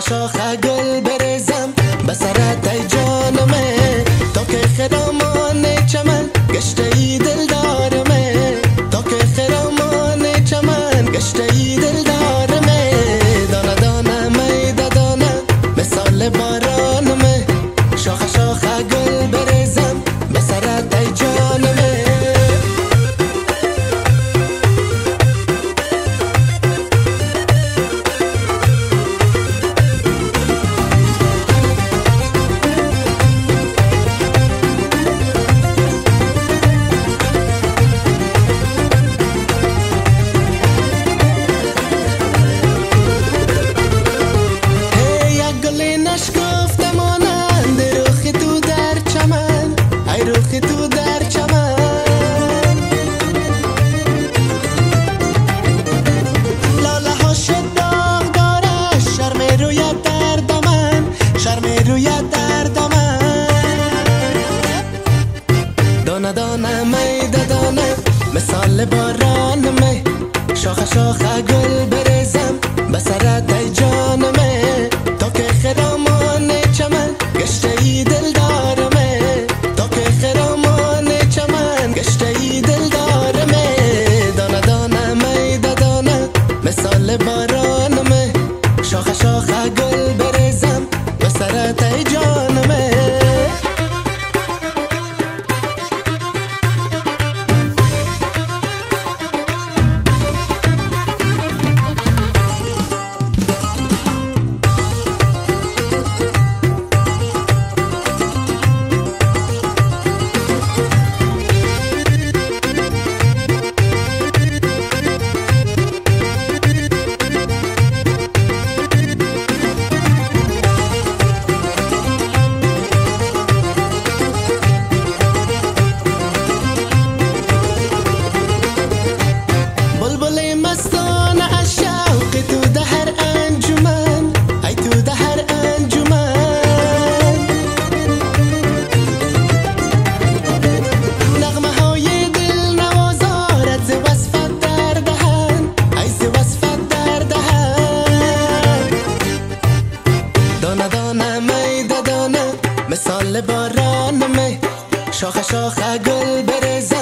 So I'll el veré دانه دانه می دانه مثال باران می شاخ شاخ گل برزم به سرت ای شوخة شوخة قول برزة